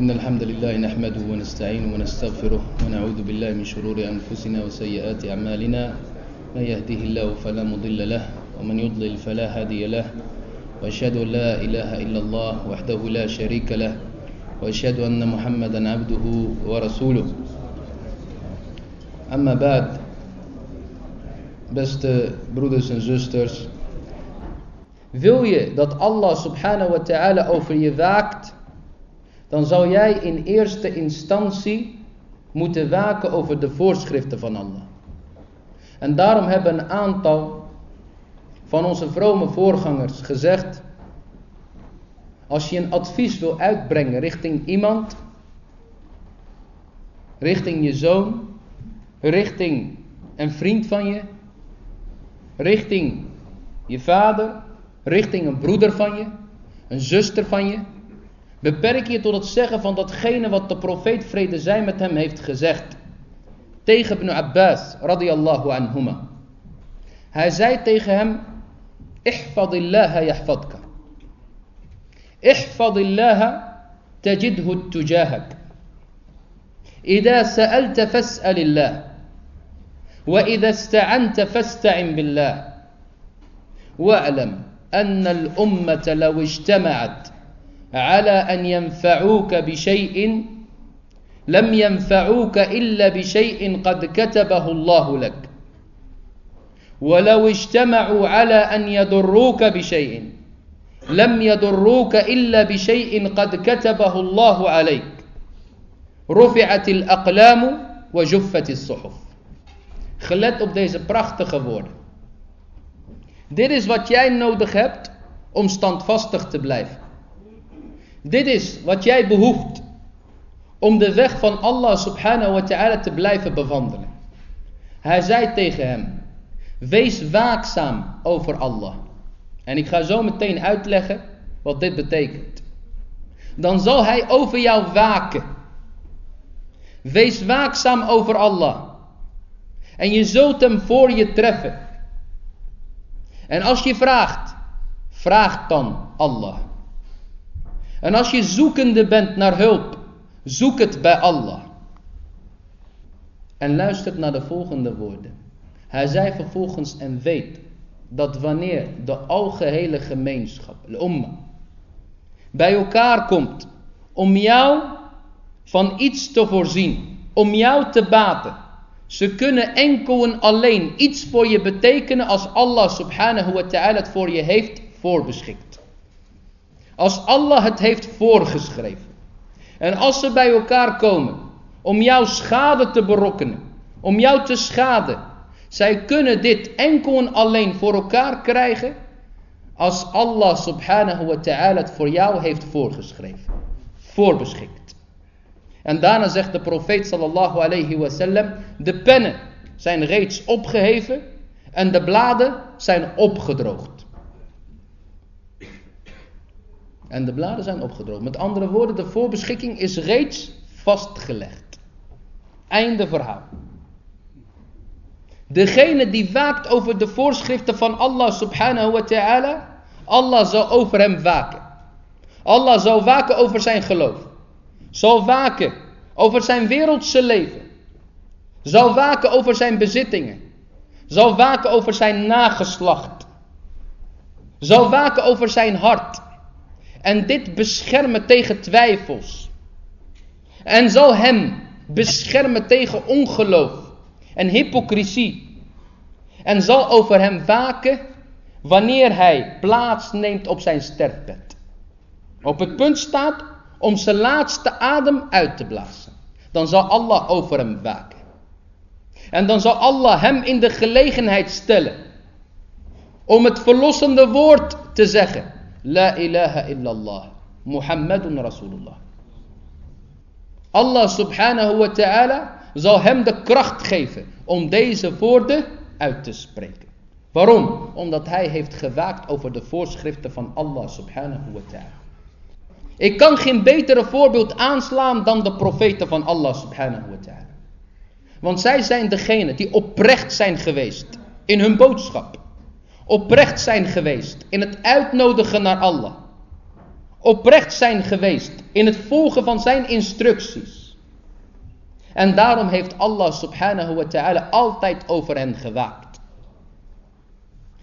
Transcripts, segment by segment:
إن الحمد لله نحمده ونستعينه ونستغفره ونعوذ بالله من شرور أنفسنا وسيئات أعمالنا. من يهده الله فلا مضل له ومن يضلل فلا هادي له. وأشهد أن لا إله إلا الله وحده لا شريك له. وأشهد أن محمدا عبده ورسوله. أما بعد Beste broeders en zusters, wil je dat Allah subhanahu wa ta'ala over je waakt, dan zal jij in eerste instantie moeten waken over de voorschriften van Allah. En daarom hebben een aantal van onze vrome voorgangers gezegd, als je een advies wil uitbrengen richting iemand, richting je zoon, richting een vriend van je, richting je vader, richting een broeder van je, een zuster van je. Beperk je tot het zeggen van datgene wat de profeet vrede zij met hem heeft gezegd. Tegen Ibn Abbas radiyallahu anhuma. Hij zei tegen hem, Ihfadillaha yahfadka. Ihfadillaha tajidhu tujahak. إذا سألت فاسأل الله وإذا استعنت فاستعن بالله واعلم أن الأمة لو اجتمعت على أن ينفعوك بشيء لم ينفعوك إلا بشيء قد كتبه الله لك ولو اجتمعوا على أن يضروك بشيء لم يضروك إلا بشيء قد كتبه الله عليك رفعت الأقلام وجفت الصحف Gelet op deze prachtige woorden. Dit is wat jij nodig hebt om standvastig te blijven. Dit is wat jij behoeft om de weg van Allah subhanahu wa ta'ala te blijven bewandelen. Hij zei tegen hem, wees waakzaam over Allah. En ik ga zo meteen uitleggen wat dit betekent. Dan zal hij over jou waken. Wees waakzaam over Allah. En je zult hem voor je treffen. En als je vraagt, vraag dan Allah. En als je zoekende bent naar hulp, zoek het bij Allah. En luister naar de volgende woorden. Hij zei vervolgens en weet dat wanneer de algehele gemeenschap, de umma, bij elkaar komt om jou van iets te voorzien, om jou te baten, ze kunnen enkel en alleen iets voor je betekenen als Allah subhanahu wa ta'ala het voor je heeft voorbeschikt. Als Allah het heeft voorgeschreven. En als ze bij elkaar komen om jou schade te berokkenen, om jou te schaden. Zij kunnen dit enkel en alleen voor elkaar krijgen als Allah subhanahu wa ta'ala het voor jou heeft voorgeschreven. Voorbeschikt. En daarna zegt de profeet sallallahu alayhi wasallam, de pennen zijn reeds opgeheven en de bladen zijn opgedroogd. En de bladen zijn opgedroogd. Met andere woorden, de voorbeschikking is reeds vastgelegd. Einde verhaal. Degene die waakt over de voorschriften van Allah subhanahu wa ta'ala, Allah zal over hem waken. Allah zal waken over zijn geloof zal waken over zijn wereldse leven, zal waken over zijn bezittingen, zal waken over zijn nageslacht, zal waken over zijn hart en dit beschermen tegen twijfels en zal hem beschermen tegen ongeloof en hypocrisie en zal over hem waken wanneer hij plaatsneemt op zijn sterfbed. Op het punt staat om zijn laatste adem uit te blazen. Dan zal Allah over hem waken. En dan zal Allah hem in de gelegenheid stellen om het verlossende woord te zeggen. La ilaha illallah. Muhammadun Rasulullah. Allah subhanahu wa ta'ala zal hem de kracht geven om deze woorden uit te spreken. Waarom? Omdat hij heeft gewaakt over de voorschriften van Allah subhanahu wa ta'ala. Ik kan geen betere voorbeeld aanslaan dan de profeten van Allah subhanahu wa ta'ala. Want zij zijn degene die oprecht zijn geweest in hun boodschap. Oprecht zijn geweest in het uitnodigen naar Allah. oprecht zijn geweest in het volgen van zijn instructies. En daarom heeft Allah subhanahu wa ta'ala altijd over hen gewaakt.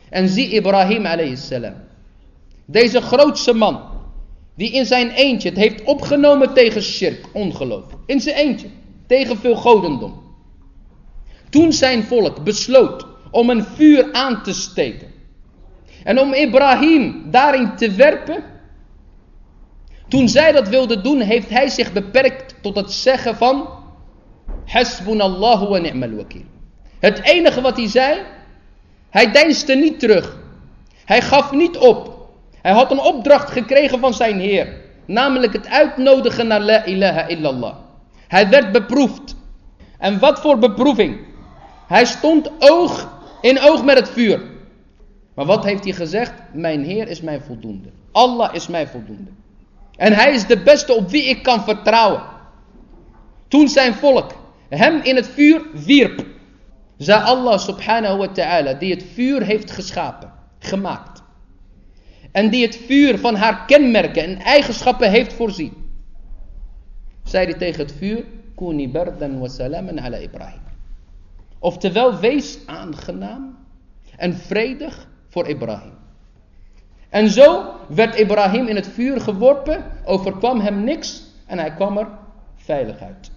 En zie Ibrahim alayhi salam. Deze grootste man, die in zijn eentje het heeft opgenomen tegen shirk, ongeloof. In zijn eentje, tegen veel godendom. Toen zijn volk besloot om een vuur aan te steken. En om Ibrahim daarin te werpen. Toen zij dat wilde doen, heeft hij zich beperkt tot het zeggen van... Hasbunallahu wa ni'mal wakil. Het enige wat hij zei, hij deinsde niet terug. Hij gaf niet op. Hij had een opdracht gekregen van zijn Heer. Namelijk het uitnodigen naar la ilaha illallah. Hij werd beproefd. En wat voor beproeving? Hij stond oog in oog met het vuur. Maar wat heeft hij gezegd? Mijn Heer is mij voldoende. Allah is mij voldoende. En hij is de beste op wie ik kan vertrouwen. Toen zijn volk hem in het vuur wierp, zei Allah subhanahu wa ta'ala, die het vuur heeft geschapen, gemaakt. En die het vuur van haar kenmerken en eigenschappen heeft voorzien. Zei hij tegen het vuur, Kuni bardan wa salaman ala Ibrahim. Oftewel, wees aangenaam en vredig voor Ibrahim. En zo werd Ibrahim in het vuur geworpen, overkwam hem niks en hij kwam er veilig uit.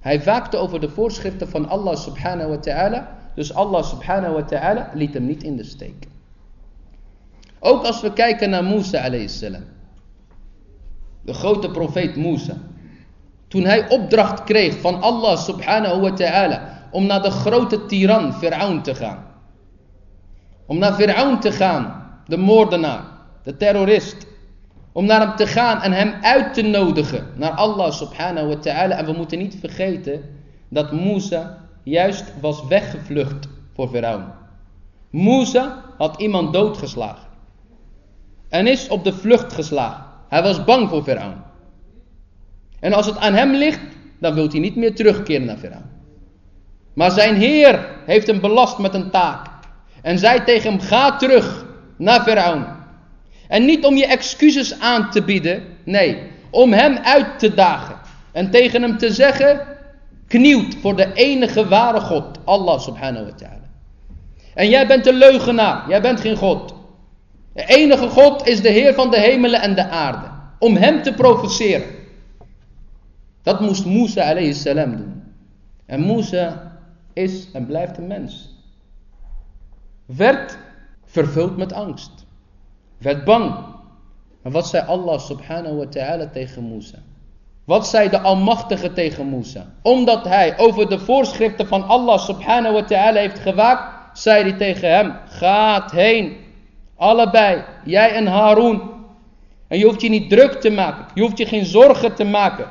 Hij waakte over de voorschriften van Allah subhanahu wa ta'ala, dus Allah subhanahu wa ta'ala liet hem niet in de steek. Ook als we kijken naar Musa alayhi salam, de grote profeet Musa. Toen hij opdracht kreeg van Allah subhanahu wa ta'ala om naar de grote tiran Fir'aun te gaan. Om naar Fir'aun te gaan, de moordenaar, de terrorist. Om naar hem te gaan en hem uit te nodigen naar Allah subhanahu wa ta'ala. En we moeten niet vergeten dat Musa juist was weggevlucht voor Fir'aun. Musa had iemand doodgeslagen. En is op de vlucht geslagen. Hij was bang voor Fir'aun. En als het aan hem ligt, dan wil hij niet meer terugkeren naar Fir'aun. Maar zijn Heer heeft hem belast met een taak. En zei tegen hem, ga terug naar Fir'aun. En niet om je excuses aan te bieden, nee, om hem uit te dagen. En tegen hem te zeggen, knielt voor de enige ware God, Allah subhanahu wa ta'ala. En jij bent een leugenaar, jij bent geen God. De enige God is de Heer van de hemelen en de aarde. Om hem te provoceren. Dat moest Musa alayhi salam doen. En Musa is en blijft een mens. Werd vervuld met angst. Werd bang. Maar wat zei Allah subhanahu wa ta'ala tegen Musa? Wat zei de Almachtige tegen Musa? Omdat hij over de voorschriften van Allah subhanahu wa ta'ala heeft gewaakt, zei hij tegen hem, gaat heen. Allebei, jij en Harun. En je hoeft je niet druk te maken. Je hoeft je geen zorgen te maken.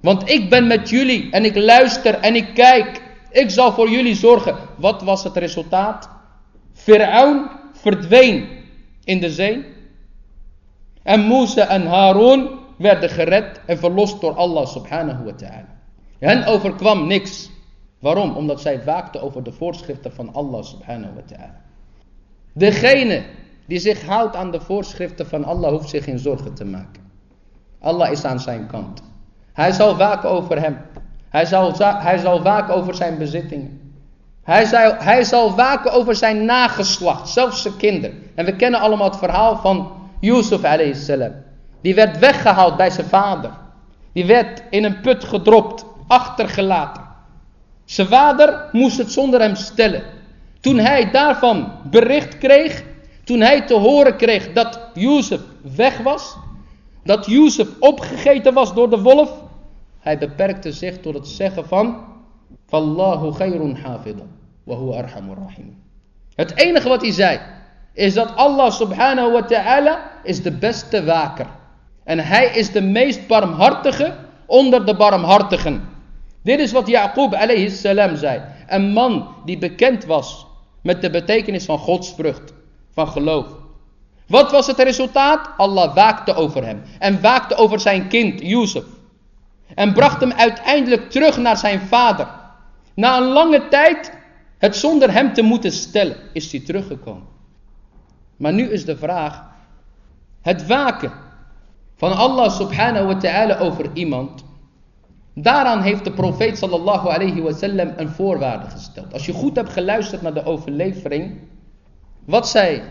Want ik ben met jullie en ik luister en ik kijk. Ik zal voor jullie zorgen. Wat was het resultaat? Fir'aun verdween in de zee. En Musa en Harun werden gered en verlost door Allah subhanahu wa ta'ala. Hen overkwam niks. Waarom? Omdat zij waakten over de voorschriften van Allah subhanahu wa ta'ala. Degene die zich houdt aan de voorschriften van Allah hoeft zich geen zorgen te maken. Allah is aan zijn kant. Hij zal waken over hem. Hij zal, hij zal waken over zijn bezittingen. Hij zal, hij zal waken over zijn nageslacht, zelfs zijn kinderen. En we kennen allemaal het verhaal van Yusuf salam. Die werd weggehaald bij zijn vader. Die werd in een put gedropt, achtergelaten. Zijn vader moest het zonder hem stellen. Toen hij daarvan bericht kreeg, toen hij te horen kreeg dat Yusuf weg was, dat Yusuf opgegeten was door de wolf, hij beperkte zich tot het zeggen van, Wallahu khayrun hafidun, Het enige wat hij zei, is dat Allah subhanahu wa ta'ala is de beste waker. En hij is de meest barmhartige onder de barmhartigen. Dit is wat Yaqub alayhi salam zei. Een man die bekend was met de betekenis van godsvrucht, van geloof. Wat was het resultaat? Allah waakte over hem. En waakte over zijn kind, Yusuf. En bracht hem uiteindelijk terug naar zijn vader. Na een lange tijd, het zonder hem te moeten stellen, is hij teruggekomen. Maar nu is de vraag, Het waken van Allah subhanahu wa ta'ala over iemand. Daaraan heeft de profeet sallallahu alayhi wa een voorwaarde gesteld. Als je goed hebt geluisterd naar de overlevering. Wat zei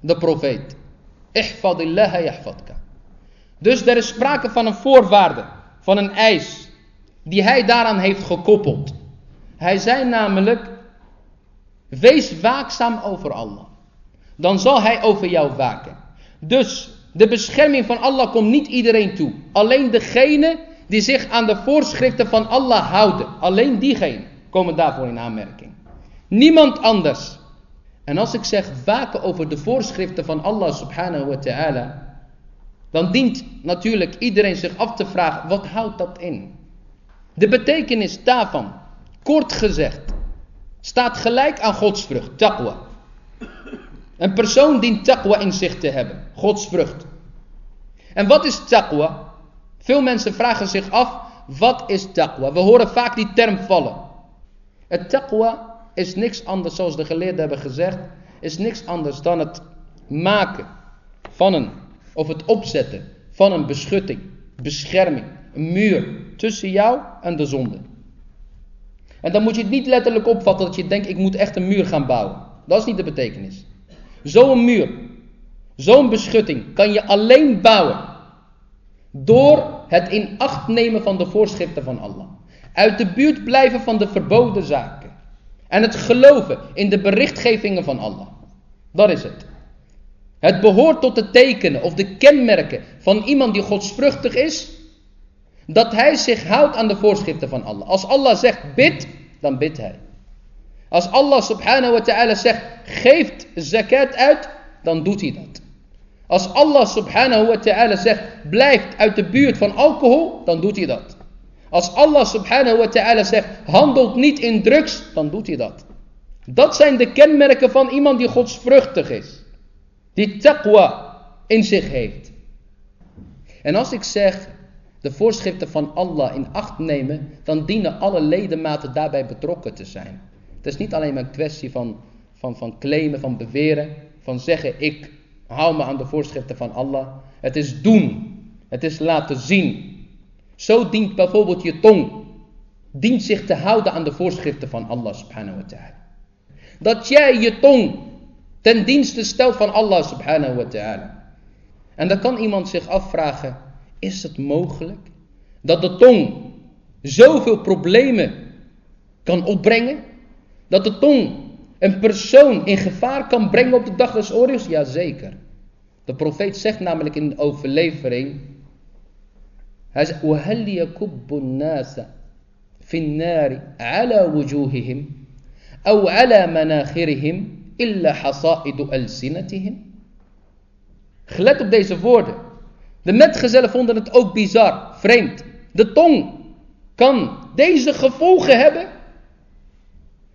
de profeet? Ihfadillaha yahfadka. Dus er is sprake van een voorwaarde, van een eis, die hij daaraan heeft gekoppeld. Hij zei namelijk, wees waakzaam over Allah. Dan zal hij over jou waken. Dus de bescherming van Allah komt niet iedereen toe. Alleen degene die zich aan de voorschriften van Allah houden. Alleen diegenen komen daarvoor in aanmerking. Niemand anders. En als ik zeg waken over de voorschriften van Allah subhanahu wa ta'ala. Dan dient natuurlijk iedereen zich af te vragen, wat houdt dat in? De betekenis daarvan, kort gezegd, staat gelijk aan godsvrucht, taqwa. Een persoon dient taqwa in zich te hebben, godsvrucht. En wat is taqwa? Veel mensen vragen zich af, wat is taqwa? We horen vaak die term vallen. Het taqwa is niks anders, zoals de geleerden hebben gezegd, is niks anders dan het maken van een, of het opzetten van een beschutting, bescherming, een muur tussen jou en de zonde. En dan moet je het niet letterlijk opvatten dat je denkt, ik moet echt een muur gaan bouwen. Dat is niet de betekenis. Zo'n muur, zo'n beschutting kan je alleen bouwen door het in acht nemen van de voorschriften van Allah. Uit de buurt blijven van de verboden zaken. En het geloven in de berichtgevingen van Allah. Dat is het. Het behoort tot de tekenen of de kenmerken van iemand die godsvruchtig is. Dat hij zich houdt aan de voorschriften van Allah. Als Allah zegt bid, dan bidt hij. Als Allah subhanahu wa ta'ala zegt geeft zakat uit, dan doet hij dat. Als Allah subhanahu wa ta'ala zegt blijft uit de buurt van alcohol, dan doet hij dat. Als Allah subhanahu wa ta'ala zegt handelt niet in drugs, dan doet hij dat. Dat zijn de kenmerken van iemand die godsvruchtig is. Die taqwa in zich heeft. En als ik zeg de voorschriften van Allah in acht nemen, dan dienen alle ledematen daarbij betrokken te zijn. Het is niet alleen maar een kwestie van, van, van claimen, van beweren, van zeggen ik hou me aan de voorschriften van Allah. Het is doen, het is laten zien. Zo dient bijvoorbeeld je tong, dient zich te houden aan de voorschriften van Allah subhanahu wa ta'ala. Dat jij je tong ten dienste stelt van Allah subhanahu wa ta'ala. En dan kan iemand zich afvragen, is het mogelijk dat de tong zoveel problemen kan opbrengen? Dat de tong een persoon in gevaar kan brengen op de dag des oordeels? Jazeker. De profeet zegt namelijk in de overlevering. Hij zegt, وَهَلْ يَكُبُّ النَّاسَ فِي النَّارِ عَلَى وُجُوهِهِمْ أَوْ عَلَى مَنَاخِرِهِمْ إِلَّا حَصَائِدُ أَلْسِنَتِهِمْ Gelet op deze woorden. De metgezellen vonden het ook bizar, vreemd. De tong kan deze gevolgen hebben?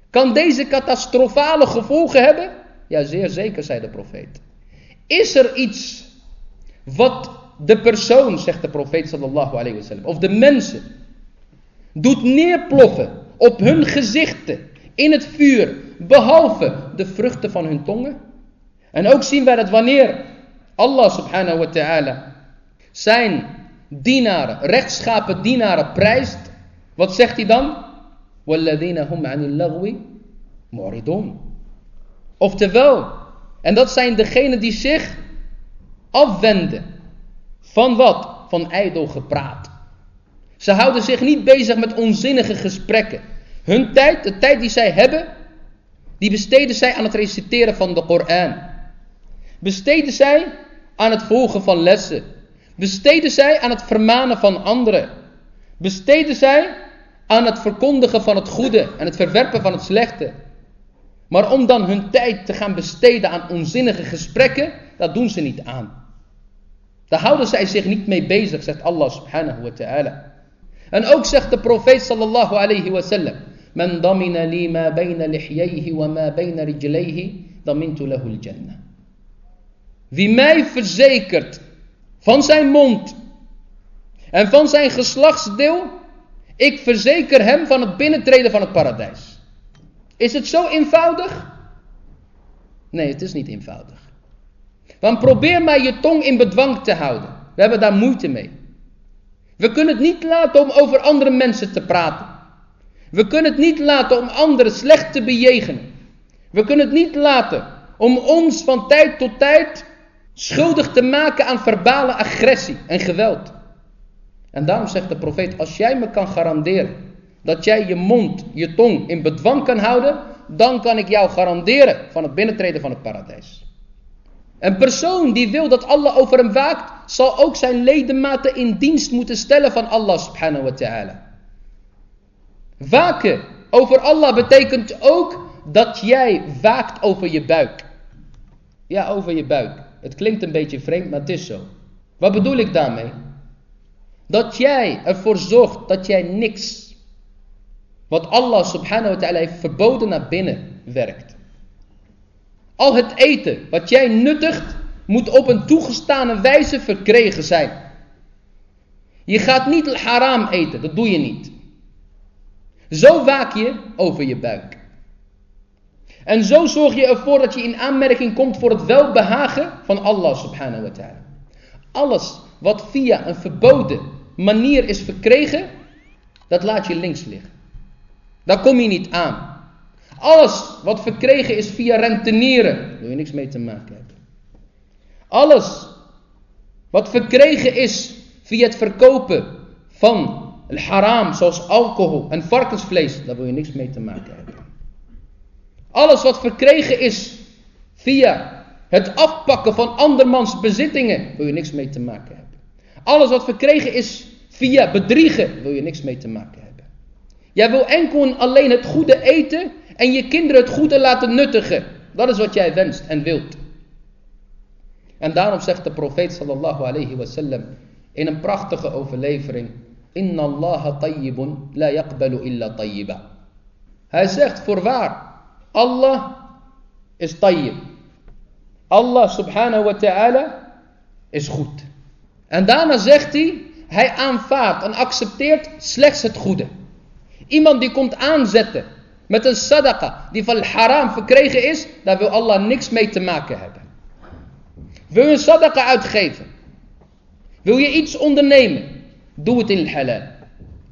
Kan deze catastrofale gevolgen hebben? Ja, zeer zeker, zei de profeet. Is er iets wat de persoon, zegt de profeet sallallahu alayhi wasallam, of de mensen, doet neerploffen op hun gezichten in het vuur, behalve de vruchten van hun tongen? En ook zien wij dat wanneer Allah subhanahu wa ta'ala zijn dienaren, rechtschapen dienaren prijst, wat zegt hij dan? وَالَّذِينَ هُمْ عَنِ اللَّغْوِ مُعْرِضُونَ Oftewel, en dat zijn degenen die zich afwenden van wat? Van ijdel gepraat. Ze houden zich niet bezig met onzinnige gesprekken. Hun tijd, de tijd die zij hebben, die besteden zij aan het reciteren van de Koran. Besteden zij aan het volgen van lessen. Besteden zij aan het vermanen van anderen. Besteden zij aan het verkondigen van het goede en het verwerpen van het slechte. Maar om dan hun tijd te gaan besteden aan onzinnige gesprekken, dat doen ze niet aan. Daar houden zij zich niet mee bezig, zegt Allah subhanahu wa ta'ala. En ook zegt de profeet sallallahu alayhi wa sallam. Man damina li ma bayna wa ma bayna rijlayhi, damintu lahu al-jannah. Wie mij verzekert van zijn mond en van zijn geslachtsdeel, ik verzeker hem van het binnentreden van het paradijs. Is het zo eenvoudig? Nee, het is niet eenvoudig. Dan probeer maar je tong in bedwang te houden. We hebben daar moeite mee. We kunnen het niet laten om over andere mensen te praten. We kunnen het niet laten om anderen slecht te bejegenen. We kunnen het niet laten om ons van tijd tot tijd schuldig te maken aan verbale agressie en geweld. En daarom zegt de profeet, als jij me kan garanderen dat jij je mond, je tong in bedwang kan houden, dan kan ik jou garanderen van het binnentreden van het paradijs. Een persoon die wil dat Allah over hem waakt, zal ook zijn ledematen in dienst moeten stellen van Allah subhanahu wa ta'ala. Waken over Allah betekent ook dat jij waakt over je buik. Ja, over je buik. Het klinkt een beetje vreemd, maar het is zo. Wat bedoel ik daarmee? Dat jij ervoor zorgt dat jij niks, wat Allah subhanahu wa ta'ala heeft verboden naar binnen werkt. Al het eten wat jij nuttigt, moet op een toegestane wijze verkregen zijn. Je gaat niet haram eten, dat doe je niet. Zo waak je over je buik. En zo zorg je ervoor dat je in aanmerking komt voor het welbehagen van Allah subhanahu wa ta'ala. Alles wat via een verboden manier is verkregen, dat laat je links liggen. Daar kom je niet aan. Alles wat verkregen is via rentenieren, wil je niks mee te maken hebben. Alles wat verkregen is via het verkopen van haram, zoals alcohol en varkensvlees, daar wil je niks mee te maken hebben. Alles wat verkregen is via het afpakken van andermans bezittingen, wil je niks mee te maken hebben. Alles wat verkregen is via bedriegen, wil je niks mee te maken hebben. Jij wil enkel en alleen het goede eten en je kinderen het goede laten nuttigen. Dat is wat jij wenst en wilt. En daarom zegt de profeet sallallahu alayhi wasallam in een prachtige overlevering: Inna Allah tayyibun la yaqbalu illa tayyiba. Hij zegt voorwaar, Allah is tayyib. Allah subhanahu wa ta'ala is goed. En daarna zegt hij, hij aanvaardt en accepteert slechts het goede. Iemand die komt aanzetten met een sadaqa die van haram verkregen is, daar wil Allah niks mee te maken hebben. Wil je een sadaqa uitgeven? Wil je iets ondernemen? Doe het in halal.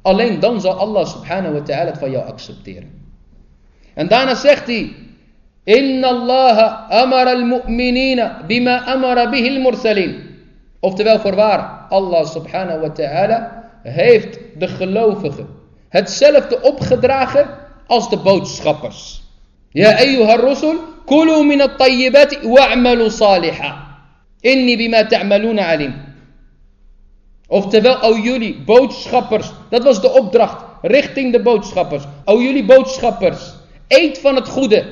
Alleen dan zal Allah subhanahu wa ta'ala het van jou accepteren. En daarna zegt hij, Inna Allah amara al-mu'minina bima amara bihi al-mursalin. Oftewel voorwaar, Allah subhanahu wa ta'ala heeft de gelovigen hetzelfde opgedragen als de boodschappers. Ja ayyuha rusul, kulu min at-tayyibati wa'malu saliha. Inni bima ta'maluna alim. Oftewel, o jullie boodschappers, dat was de opdracht richting de boodschappers. O jullie boodschappers, eet van het goede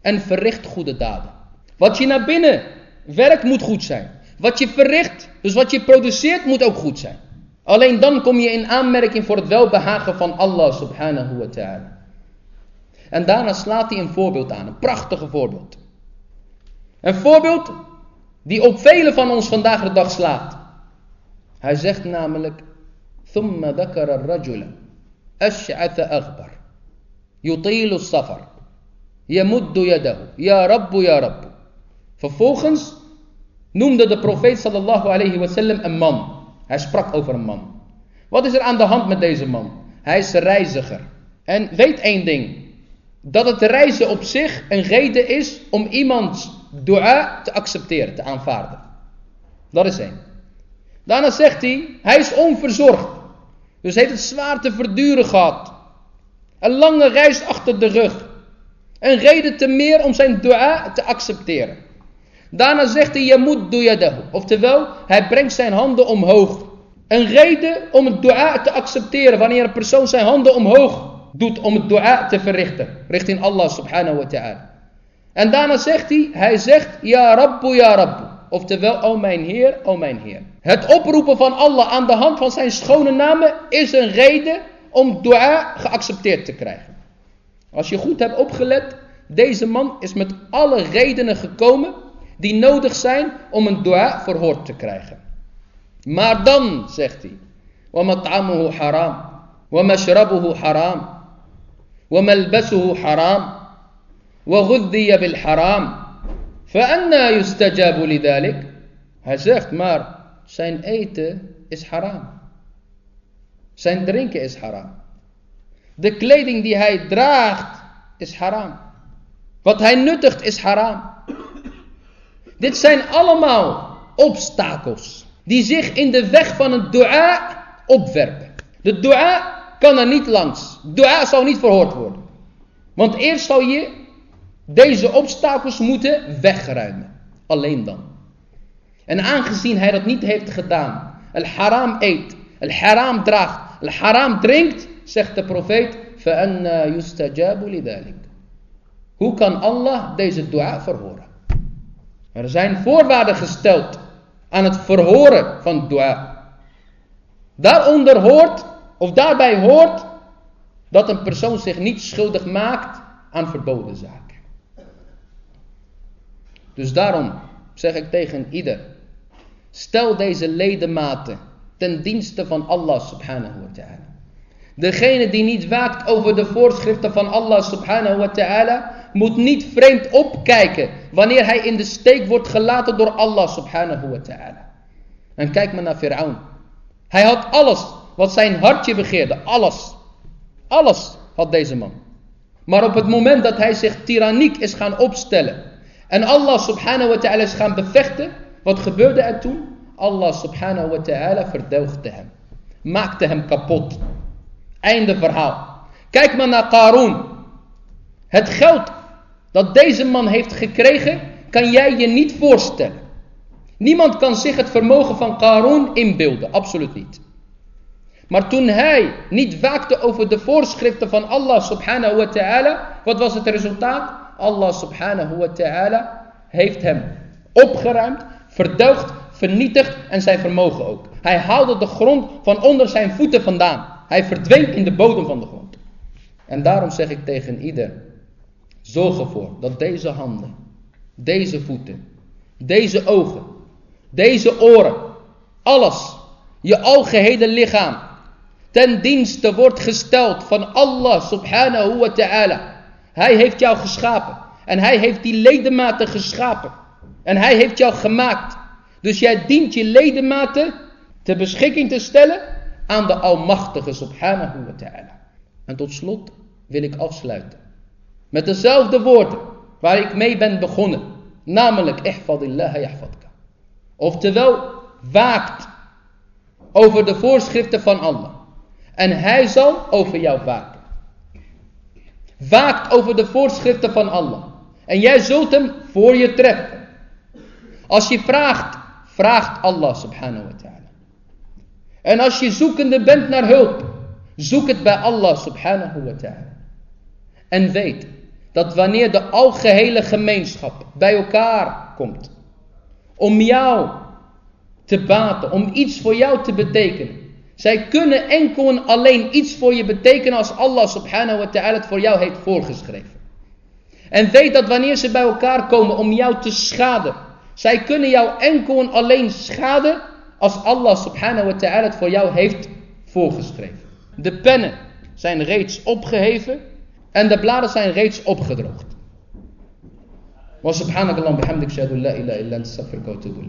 en verricht goede daden. Wat je naar binnen werkt moet goed zijn. Wat je verricht, dus wat je produceert, moet ook goed zijn. Alleen dan kom je in aanmerking voor het welbehagen van Allah subhanahu wa ta'ala. En daarna slaat hij een voorbeeld aan, een prachtige voorbeeld. Een voorbeeld die op velen van ons vandaag de dag slaat. Hij zegt namelijk, ثم ذكر الرجل أشعث أغبر Yutilu safar. يمد يده Ya رب ya رب Vervolgens noemde de profeet sallallahu alayhi wasallam een man. Hij sprak over een man. Wat is er aan de hand met deze man? Hij is reiziger. En weet één ding. Dat het reizen op zich een reden is om iemands dua te accepteren, te aanvaarden. Dat is één. Daarna zegt hij, hij is onverzorgd. Dus heeft het zwaar te verduren gehad. Een lange reis achter de rug. Een reden te meer om zijn dua te accepteren. Daarna zegt hij, je moet yadahu. Oftewel, hij brengt zijn handen omhoog. Een reden om het dua te accepteren. Wanneer een persoon zijn handen omhoog doet om het dua te verrichten. Richting Allah subhanahu wa ta'ala. En daarna zegt hij, hij zegt, ja Rabbu, ja Rabbu. Oftewel, o mijn Heer, o mijn Heer. Het oproepen van Allah aan de hand van zijn schone namen is een reden om dua geaccepteerd te krijgen. Als je goed hebt opgelet, deze man is met alle redenen gekomen die nodig zijn om een dua verhoord te krijgen. Maar dan, zegt hij, وَمَطْعَمُهُ حَرَامٌ وَمَشْرَبُهُ حَرَامٌ وَمَلْبَسُهُ حَرَامٌ وَغُذِّيَ بِالْحَرَامِ فأنا يستجاب لذلك Hij zegt, maar zijn eten is haram. Zijn drinken is haram. De kleding die hij draagt is haram. Wat hij nuttigt is haram. Dit zijn allemaal obstakels die zich in de weg van een dua opwerpen. De dua kan er niet langs. Dua zal niet verhoord worden. Want eerst zal je deze obstakels moeten wegruimen. Alleen dan. En aangezien hij dat niet heeft gedaan, al-haram eet, al-haram draagt, al-haram drinkt, zegt de profeet, فَأَنَّا يُسْتَجَابُ لِذَلِكَ Hoe kan Allah deze dua verhoren? Er zijn voorwaarden gesteld aan het verhoren van dua. Daaronder hoort, of daarbij hoort, dat een persoon zich niet schuldig maakt aan verboden zaken. Dus daarom zeg ik tegen ieder, stel deze ledematen ten dienste van Allah subhanahu wa ta'ala. Degene die niet waakt over de voorschriften van Allah subhanahu wa ta'ala, moet niet vreemd opkijken wanneer hij in de steek wordt gelaten door Allah subhanahu wa ta'ala. En kijk maar naar Fir'aun. Hij had alles wat zijn hartje begeerde, alles. Alles had deze man. Maar op het moment dat hij zich tyranniek is gaan opstellen en Allah subhanahu wa ta'ala is gaan bevechten, wat gebeurde er toen? Allah subhanahu wa ta'ala verdelgde hem. Maakte hem kapot. Einde verhaal. Kijk maar naar Qarun. Het geld dat deze man heeft gekregen, kan jij je niet voorstellen. Niemand kan zich het vermogen van Qarun inbeelden, absoluut niet. Maar toen hij niet waakte over de voorschriften van Allah subhanahu wa ta'ala, wat was het resultaat? Allah subhanahu wa ta'ala heeft hem opgeruimd, verdelgd, vernietigd en zijn vermogen ook. Hij haalde de grond van onder zijn voeten vandaan. Hij verdween in de bodem van de grond. En daarom zeg ik tegen ieder, zorg ervoor dat deze handen, deze voeten, deze ogen, deze oren, alles, je algehele lichaam, ten dienste wordt gesteld van Allah subhanahu wa ta'ala. Hij heeft jou geschapen. En hij heeft die ledematen geschapen. En hij heeft jou gemaakt. Dus jij dient je ledematen ter beschikking te stellen aan de Almachtige subhanahu wa ta'ala. En tot slot wil ik afsluiten. Met dezelfde woorden waar ik mee ben begonnen. Namelijk, ihfadillah. Oftewel, waakt over de voorschriften van Allah. En hij zal over jou waken. Waakt over de voorschriften van Allah. En jij zult hem voor je treffen. Als je vraagt, vraagt Allah subhanahu wa ta'ala. En als je zoekende bent naar hulp, zoek het bij Allah subhanahu wa ta'ala. En weet dat wanneer de algehele gemeenschap bij elkaar komt, om jou te baten, om iets voor jou te betekenen, zij kunnen enkel en alleen iets voor je betekenen als Allah subhanahu wa ta'ala het voor jou heeft voorgeschreven. En weet dat wanneer ze bij elkaar komen om jou te schaden, zij kunnen jou enkel en alleen schaden als Allah subhanahu wa ta'ala het voor jou heeft voorgeschreven. De pennen zijn reeds opgeheven en de bladen zijn reeds opgedroogd. Wa subhanakallah bihamdik shadu la ilaha illa anta astaghfiruka wa atubu